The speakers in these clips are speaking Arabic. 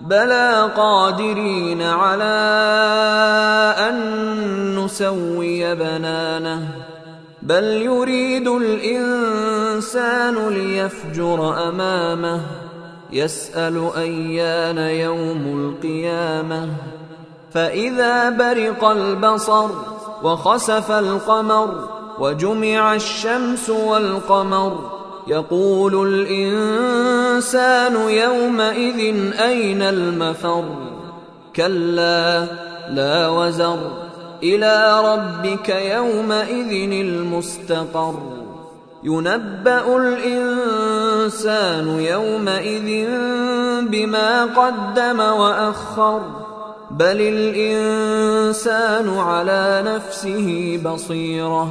بلى قادرين على ان نسوي بنانه بل يريد الانسان ليفجر امامه يسال ايان يوم القيامه فاذا برق البصر وخسف القمر وجمع الشمس والقمر يقول الإنسان يومئذ أين المفر؟ كلا لا وزر. إلى ربك يومئذ المستقر. ينبأ الإنسان يومئذ بما قدم وأخر. بل الإنسان على نفسه بصيرة.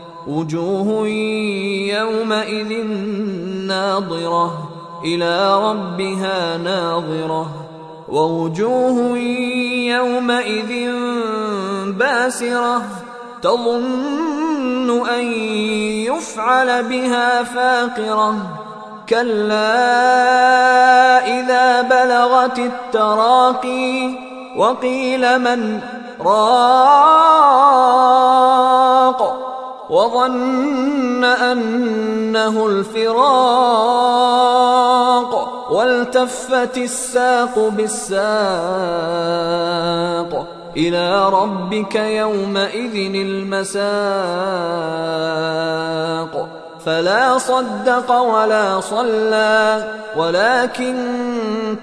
وجوه يومئذ ناظرة إلى ربها ناظرة. ووجوه يومئذ باسرة تظن أن يفعل بها فاقرة. كلا إذا بلغت التراقي وقيل من راق. وظن أنه الفراق والتفت الساق بالساق إلى ربك يومئذ المساق. فلا صدق ولا صلى ولكن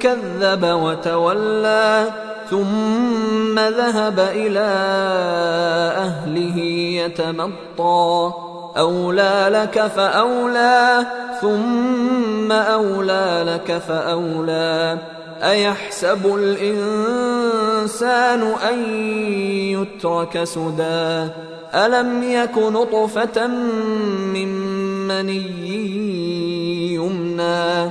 كذب وتولى. ثم ذهب إلى أهله يتمطى. أولى لك فأولى ثم أولى لك فأولى. أيحسب الإنسان أن يترك سدى؟ ألم يك نطفة من مني يمنى؟